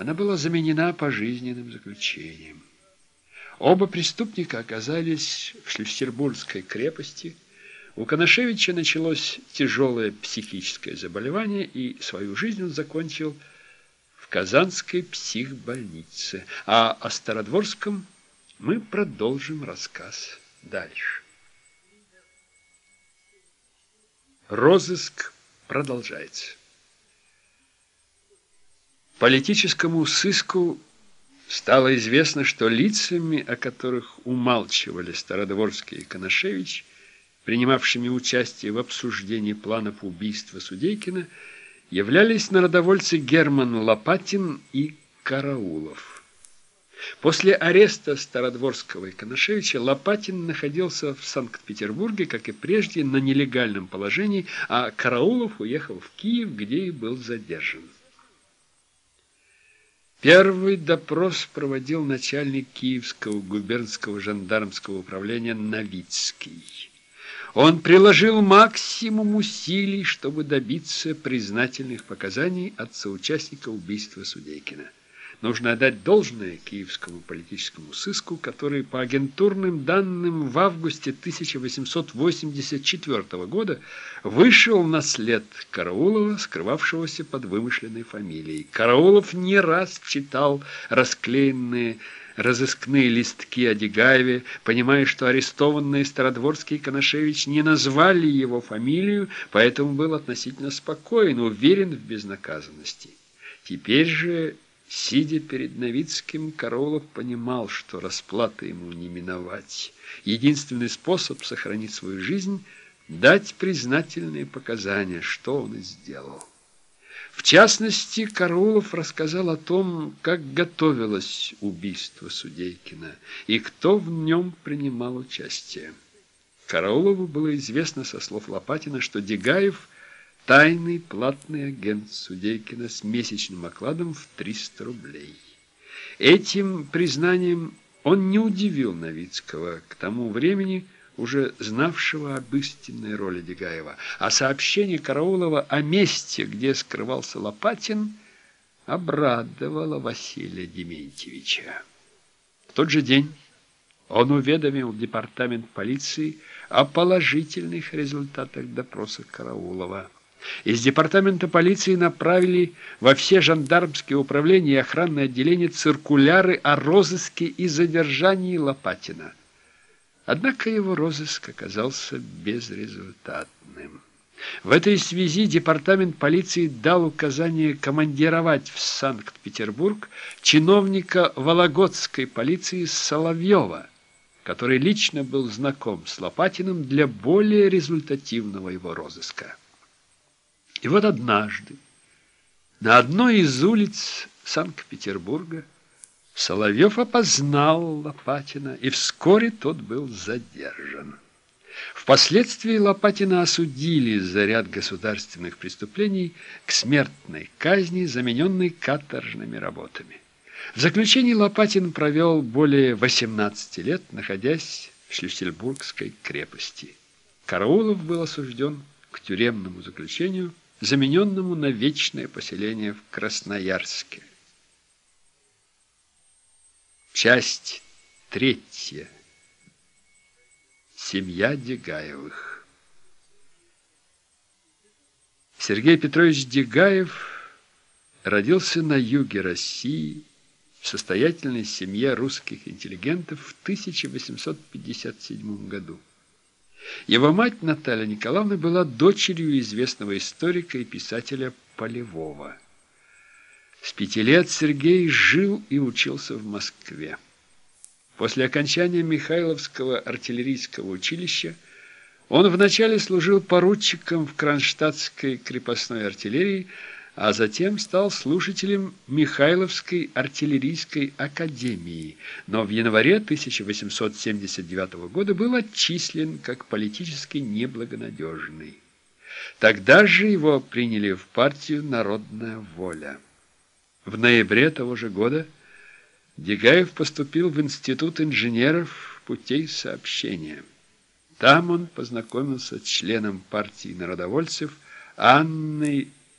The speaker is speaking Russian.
она была заменена пожизненным заключением. Оба преступника оказались в Шлиссербургской крепости. У Коношевича началось тяжелое психическое заболевание, и свою жизнь он закончил в Казанской психбольнице. А о Стародворском мы продолжим рассказ дальше. Розыск продолжается. Политическому сыску стало известно, что лицами, о которых умалчивали Стародворский и Коношевич, принимавшими участие в обсуждении планов убийства Судейкина, являлись народовольцы Герман Лопатин и Караулов. После ареста Стародворского и Коношевича Лопатин находился в Санкт-Петербурге, как и прежде, на нелегальном положении, а Караулов уехал в Киев, где и был задержан. Первый допрос проводил начальник Киевского губернского жандармского управления Новицкий. Он приложил максимум усилий, чтобы добиться признательных показаний от соучастника убийства Судейкина. Нужно отдать должное киевскому политическому сыску, который по агентурным данным в августе 1884 года вышел на след Караулова, скрывавшегося под вымышленной фамилией. Караулов не раз читал расклеенные разыскные листки о Дегаеве, понимая, что арестованные Стародворский и Коношевич не назвали его фамилию, поэтому был относительно спокоен, уверен в безнаказанности. Теперь же Сидя перед Новицким, Королов понимал, что расплаты ему не миновать. Единственный способ сохранить свою жизнь – дать признательные показания, что он и сделал. В частности, Караулов рассказал о том, как готовилось убийство Судейкина и кто в нем принимал участие. Караулову было известно со слов Лопатина, что Дегаев – тайный платный агент Судейкина с месячным окладом в 300 рублей. Этим признанием он не удивил Новицкого, к тому времени уже знавшего об истинной роли Дегаева, а сообщение Караулова о месте, где скрывался Лопатин, обрадовало Василия Дементьевича. В тот же день он уведомил департамент полиции о положительных результатах допроса Караулова. Из департамента полиции направили во все жандармские управления и охранные отделения циркуляры о розыске и задержании Лопатина. Однако его розыск оказался безрезультатным. В этой связи департамент полиции дал указание командировать в Санкт-Петербург чиновника Вологодской полиции Соловьева, который лично был знаком с Лопатиным для более результативного его розыска. И вот однажды на одной из улиц Санкт-Петербурга Соловьев опознал Лопатина, и вскоре тот был задержан. Впоследствии Лопатина осудили за ряд государственных преступлений к смертной казни, замененной каторжными работами. В заключении Лопатин провел более 18 лет, находясь в Шлиссельбургской крепости. Караулов был осужден к тюремному заключению – замененному на вечное поселение в Красноярске. Часть третья. Семья Дегаевых. Сергей Петрович Дегаев родился на юге России в состоятельной семье русских интеллигентов в 1857 году. Его мать Наталья Николаевна была дочерью известного историка и писателя Полевого. С пяти лет Сергей жил и учился в Москве. После окончания Михайловского артиллерийского училища он вначале служил поручиком в Кронштадтской крепостной артиллерии, а затем стал слушателем Михайловской артиллерийской академии, но в январе 1879 года был отчислен как политически неблагонадежный. Тогда же его приняли в партию «Народная воля». В ноябре того же года Дегаев поступил в Институт инженеров путей сообщения. Там он познакомился с членом партии народовольцев Анной